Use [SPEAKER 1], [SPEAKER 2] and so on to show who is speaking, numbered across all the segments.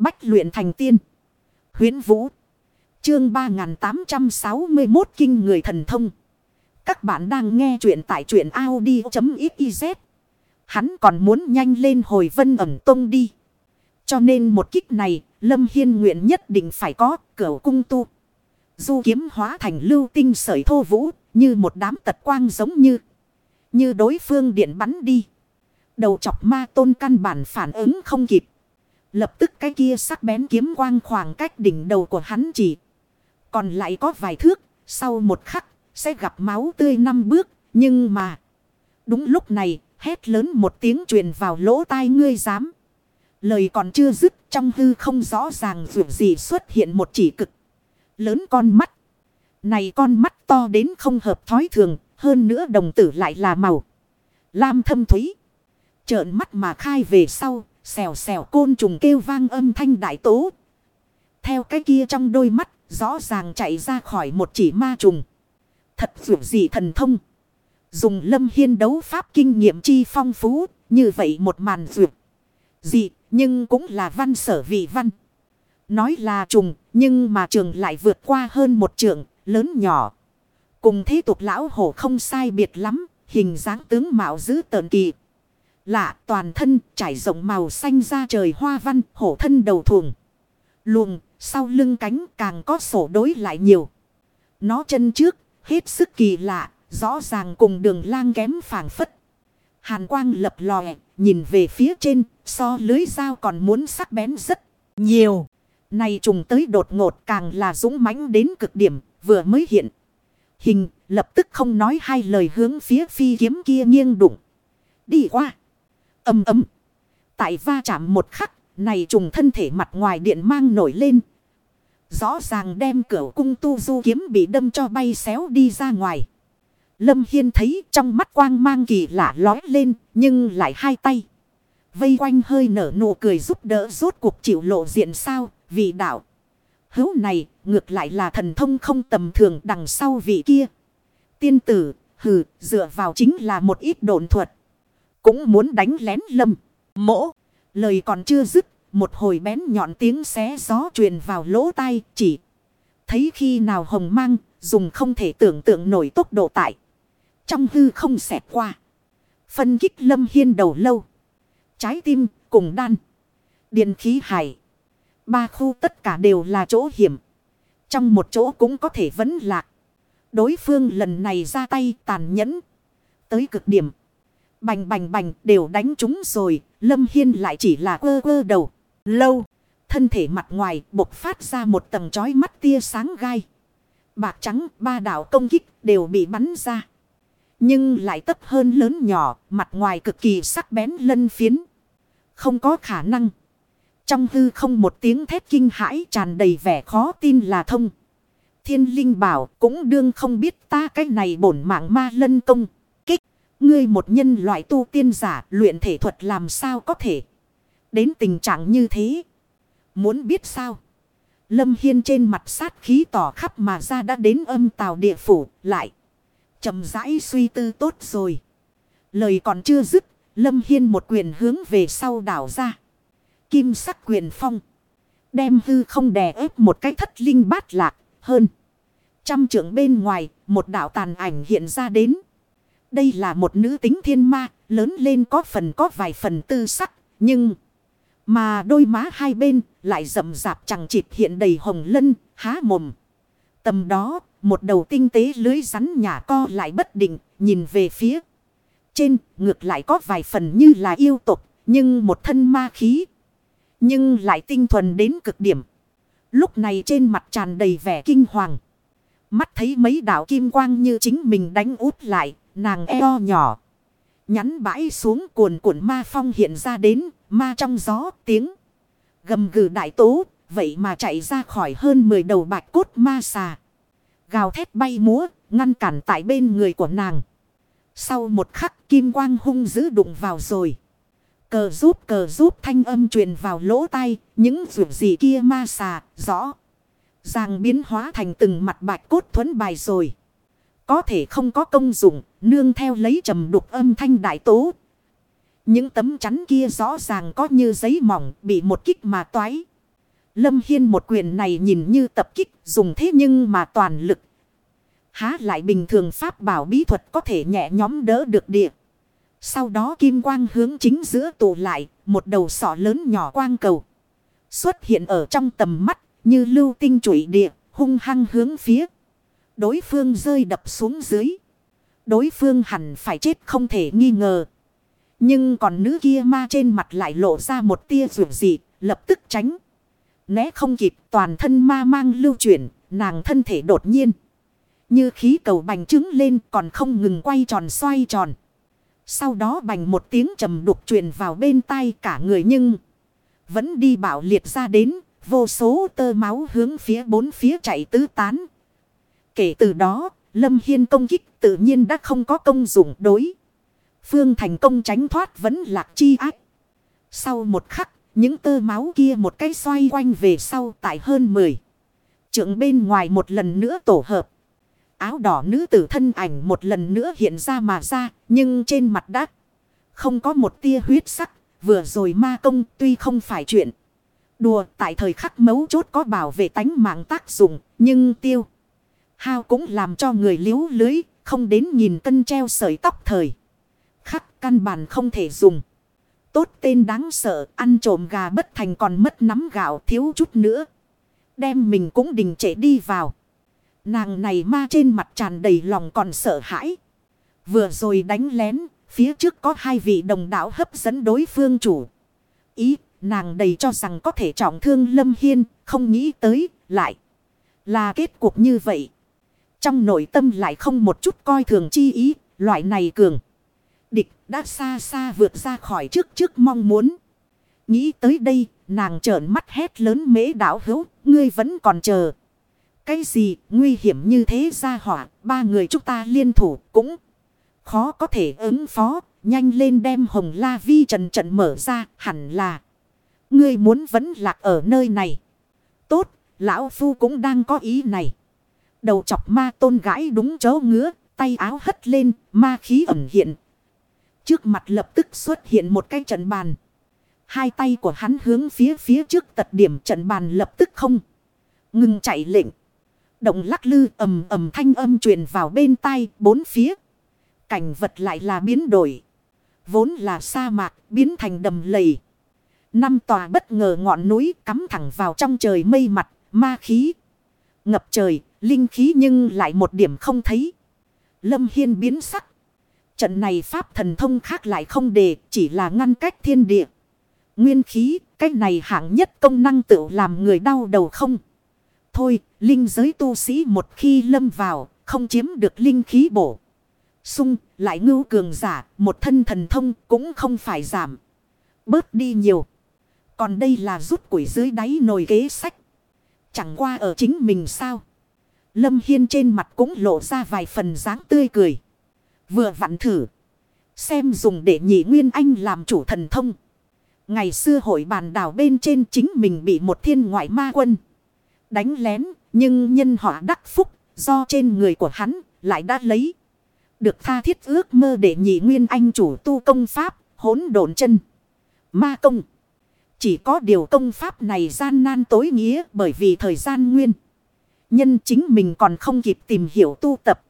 [SPEAKER 1] Bách luyện thành tiên. Huyến Vũ. Chương 3861 Kinh Người Thần Thông. Các bạn đang nghe truyện tại truyện Audi.xyz. Hắn còn muốn nhanh lên hồi vân ẩm tông đi. Cho nên một kích này, Lâm Hiên nguyện nhất định phải có cửa cung tu. Du kiếm hóa thành lưu tinh sởi thô vũ, như một đám tật quang giống như. Như đối phương điện bắn đi. Đầu chọc ma tôn căn bản phản ứng không kịp. Lập tức cái kia sắc bén kiếm quang khoảng cách đỉnh đầu của hắn chỉ. Còn lại có vài thước, sau một khắc, sẽ gặp máu tươi năm bước. Nhưng mà, đúng lúc này, hét lớn một tiếng truyền vào lỗ tai ngươi dám. Lời còn chưa dứt trong hư không rõ ràng dù gì xuất hiện một chỉ cực. Lớn con mắt. Này con mắt to đến không hợp thói thường, hơn nữa đồng tử lại là màu. Lam thâm thúy. Trợn mắt mà khai về sau, xèo xèo côn trùng kêu vang âm thanh đại tố. Theo cái kia trong đôi mắt, rõ ràng chạy ra khỏi một chỉ ma trùng. Thật dù gì thần thông. Dùng lâm hiên đấu pháp kinh nghiệm chi phong phú, như vậy một màn duyệt. Dị, nhưng cũng là văn sở vị văn. Nói là trùng, nhưng mà trường lại vượt qua hơn một trường, lớn nhỏ. Cùng thế tục lão hổ không sai biệt lắm, hình dáng tướng mạo dữ tợn kỳ. Lạ toàn thân trải rộng màu xanh ra trời hoa văn, hổ thân đầu thuồng. Luồng, sau lưng cánh càng có sổ đối lại nhiều. Nó chân trước, hết sức kỳ lạ, rõ ràng cùng đường lang kém phảng phất. Hàn quang lập lòe, nhìn về phía trên, so lưới dao còn muốn sắc bén rất nhiều. Này trùng tới đột ngột càng là dũng mãnh đến cực điểm, vừa mới hiện. Hình, lập tức không nói hai lời hướng phía phi kiếm kia nghiêng đụng. Đi qua. Âm ấm. Tại va chạm một khắc, này trùng thân thể mặt ngoài điện mang nổi lên. Rõ ràng đem cửa cung tu du kiếm bị đâm cho bay xéo đi ra ngoài. Lâm Hiên thấy trong mắt quang mang kỳ lạ lói lên, nhưng lại hai tay. Vây quanh hơi nở nụ cười giúp đỡ rốt cuộc chịu lộ diện sao, vị đạo. Hữu này, ngược lại là thần thông không tầm thường đằng sau vị kia. Tiên tử, hừ, dựa vào chính là một ít đồn thuật. Cũng muốn đánh lén lâm. Mỗ, lời còn chưa dứt, một hồi bén nhọn tiếng xé gió truyền vào lỗ tai chỉ. Thấy khi nào hồng mang, dùng không thể tưởng tượng nổi tốc độ tại. Trong hư không xẹt qua. Phân kích lâm hiên đầu lâu. Trái tim cùng đan. Điện khí hải. Ba khu tất cả đều là chỗ hiểm. Trong một chỗ cũng có thể vấn lạc. Đối phương lần này ra tay tàn nhẫn. Tới cực điểm. Bành bành bành đều đánh chúng rồi. Lâm Hiên lại chỉ là ơ ơ đầu. Lâu. Thân thể mặt ngoài bộc phát ra một tầng chói mắt tia sáng gai. Bạc trắng ba đảo công kích đều bị bắn ra. Nhưng lại tấp hơn lớn nhỏ, mặt ngoài cực kỳ sắc bén lân phiến. Không có khả năng. Trong hư không một tiếng thét kinh hãi tràn đầy vẻ khó tin là thông. Thiên linh bảo cũng đương không biết ta cái này bổn mạng ma lân công. Ngươi một nhân loại tu tiên giả luyện thể thuật làm sao có thể. Đến tình trạng như thế. Muốn biết sao? Lâm Hiên trên mặt sát khí tỏ khắp mà ra đã đến âm tào địa phủ lại chậm rãi suy tư tốt rồi. Lời còn chưa dứt, Lâm Hiên một quyền hướng về sau đảo ra. Kim sắc quyền phong. Đem hư không đè ép một cái thất linh bát lạc hơn. Trăm trưởng bên ngoài, một đạo tàn ảnh hiện ra đến. Đây là một nữ tính thiên ma, lớn lên có phần có vài phần tư sắc, nhưng... Mà đôi má hai bên lại rậm rạp chẳng chịt hiện đầy hồng lân, há mồm. Tầm đó, một đầu tinh tế lưới rắn nhà co lại bất định, nhìn về phía. Trên, ngược lại có vài phần như là yêu tục, nhưng một thân ma khí. Nhưng lại tinh thuần đến cực điểm. Lúc này trên mặt tràn đầy vẻ kinh hoàng. Mắt thấy mấy đạo kim quang như chính mình đánh út lại, nàng eo nhỏ. Nhắn bãi xuống cuồn cuộn ma phong hiện ra đến, ma trong gió tiếng. Gầm gừ đại tố, vậy mà chạy ra khỏi hơn 10 đầu bạch cốt ma xà. Gào thét bay múa, ngăn cản tại bên người của nàng. Sau một khắc kim quang hung dữ đụng vào rồi. Cờ giúp cờ giúp thanh âm truyền vào lỗ tai, những vượt gì kia ma xà, rõ. Ràng biến hóa thành từng mặt bạch cốt thuẫn bài rồi. Có thể không có công dụng, nương theo lấy trầm đục âm thanh đại tố. Những tấm chắn kia rõ ràng có như giấy mỏng bị một kích mà toái. Lâm Hiên một quyền này nhìn như tập kích dùng thế nhưng mà toàn lực. Há lại bình thường pháp bảo bí thuật có thể nhẹ nhóm đỡ được địa. Sau đó kim quang hướng chính giữa tụ lại, một đầu sọ lớn nhỏ quang cầu. Xuất hiện ở trong tầm mắt, như lưu tinh trụy địa, hung hăng hướng phía. Đối phương rơi đập xuống dưới. Đối phương hẳn phải chết không thể nghi ngờ. Nhưng còn nữ kia ma trên mặt lại lộ ra một tia rượu dị, lập tức tránh. Né không kịp toàn thân ma mang lưu chuyển, nàng thân thể đột nhiên. Như khí cầu bành trứng lên còn không ngừng quay tròn xoay tròn. Sau đó bành một tiếng trầm đục truyền vào bên tai cả người nhưng vẫn đi bạo liệt ra đến, vô số tơ máu hướng phía bốn phía chạy tứ tán. Kể từ đó, Lâm Hiên công kích tự nhiên đã không có công dụng đối. Phương thành công tránh thoát vẫn lạc chi ác. Sau một khắc, những tơ máu kia một cái xoay quanh về sau tại hơn 10. Trượng bên ngoài một lần nữa tổ hợp. Áo đỏ nữ tử thân ảnh một lần nữa hiện ra mà ra, nhưng trên mặt đắc. không có một tia huyết sắc. Vừa rồi ma công tuy không phải chuyện. Đùa tại thời khắc mấu chốt có bảo vệ tánh mạng tác dụng, nhưng tiêu. Hao cũng làm cho người liếu lưới, không đến nhìn cân treo sợi tóc thời. Khắc căn bản không thể dùng. Tốt tên đáng sợ, ăn trộm gà bất thành còn mất nắm gạo thiếu chút nữa. Đem mình cũng đình trễ đi vào. Nàng này ma trên mặt tràn đầy lòng còn sợ hãi. Vừa rồi đánh lén, phía trước có hai vị đồng đạo hấp dẫn đối phương chủ. Ý, nàng đầy cho rằng có thể trọng thương Lâm Hiên, không nghĩ tới, lại. Là kết cuộc như vậy. Trong nội tâm lại không một chút coi thường chi ý, loại này cường. Địch đã xa xa vượt ra khỏi trước trước mong muốn. Nghĩ tới đây, nàng trợn mắt hét lớn mễ đảo hữu, ngươi vẫn còn chờ. Cái gì nguy hiểm như thế ra hỏa, ba người chúng ta liên thủ cũng khó có thể ứng phó, nhanh lên đem hồng la vi trần trận mở ra, hẳn là. Ngươi muốn vẫn lạc ở nơi này. Tốt, lão phu cũng đang có ý này. Đầu chọc ma tôn gãi đúng chỗ ngứa, tay áo hất lên, ma khí ẩn hiện. Trước mặt lập tức xuất hiện một cái trận bàn. Hai tay của hắn hướng phía phía trước tật điểm trận bàn lập tức không. Ngừng chạy lệnh. Động lắc lư ầm ầm thanh âm truyền vào bên tai bốn phía. Cảnh vật lại là biến đổi. Vốn là sa mạc biến thành đầm lầy. Năm tòa bất ngờ ngọn núi cắm thẳng vào trong trời mây mặt, ma khí. Ngập trời, linh khí nhưng lại một điểm không thấy. Lâm Hiên biến sắc. Trận này pháp thần thông khác lại không để, chỉ là ngăn cách thiên địa. Nguyên khí, cách này hạng nhất công năng tự làm người đau đầu không. Thôi, linh giới tu sĩ một khi lâm vào, không chiếm được linh khí bổ. Sung, lại ngưu cường giả, một thân thần thông cũng không phải giảm. Bớt đi nhiều. Còn đây là rút củi dưới đáy nồi kế sách. Chẳng qua ở chính mình sao. Lâm Hiên trên mặt cũng lộ ra vài phần dáng tươi cười. Vừa vặn thử. Xem dùng để nhị Nguyên Anh làm chủ thần thông. Ngày xưa hội bàn đảo bên trên chính mình bị một thiên ngoại ma quân. Đánh lén. Nhưng nhân họa đắc phúc. Do trên người của hắn lại đã lấy. Được tha thiết ước mơ để nhị Nguyên Anh chủ tu công pháp. Hốn độn chân. Ma công. Chỉ có điều công pháp này gian nan tối nghĩa bởi vì thời gian nguyên. Nhân chính mình còn không kịp tìm hiểu tu tập.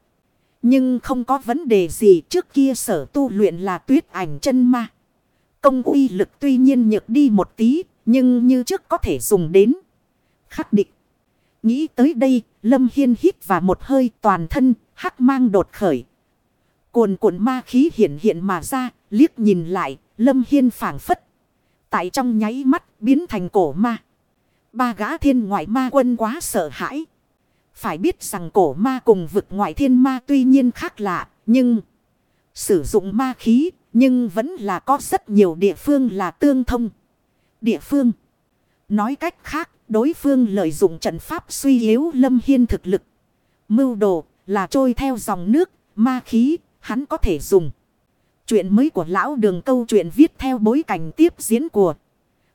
[SPEAKER 1] Nhưng không có vấn đề gì trước kia sở tu luyện là tuyết ảnh chân ma. Công uy lực tuy nhiên nhược đi một tí, nhưng như trước có thể dùng đến. Khắc định. Nghĩ tới đây, Lâm Hiên hít vào một hơi toàn thân, hắc mang đột khởi. Cuồn cuộn ma khí hiện hiện mà ra, liếc nhìn lại, Lâm Hiên phảng phất. Tại trong nháy mắt, biến thành cổ ma. Ba gã thiên ngoại ma quân quá sợ hãi. Phải biết rằng cổ ma cùng vực ngoại thiên ma tuy nhiên khác lạ, nhưng sử dụng ma khí, nhưng vẫn là có rất nhiều địa phương là tương thông. Địa phương, nói cách khác, đối phương lợi dụng trận pháp suy yếu lâm hiên thực lực. Mưu đồ là trôi theo dòng nước, ma khí, hắn có thể dùng. Chuyện mới của lão đường câu chuyện viết theo bối cảnh tiếp diễn của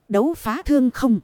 [SPEAKER 1] đấu phá thương không.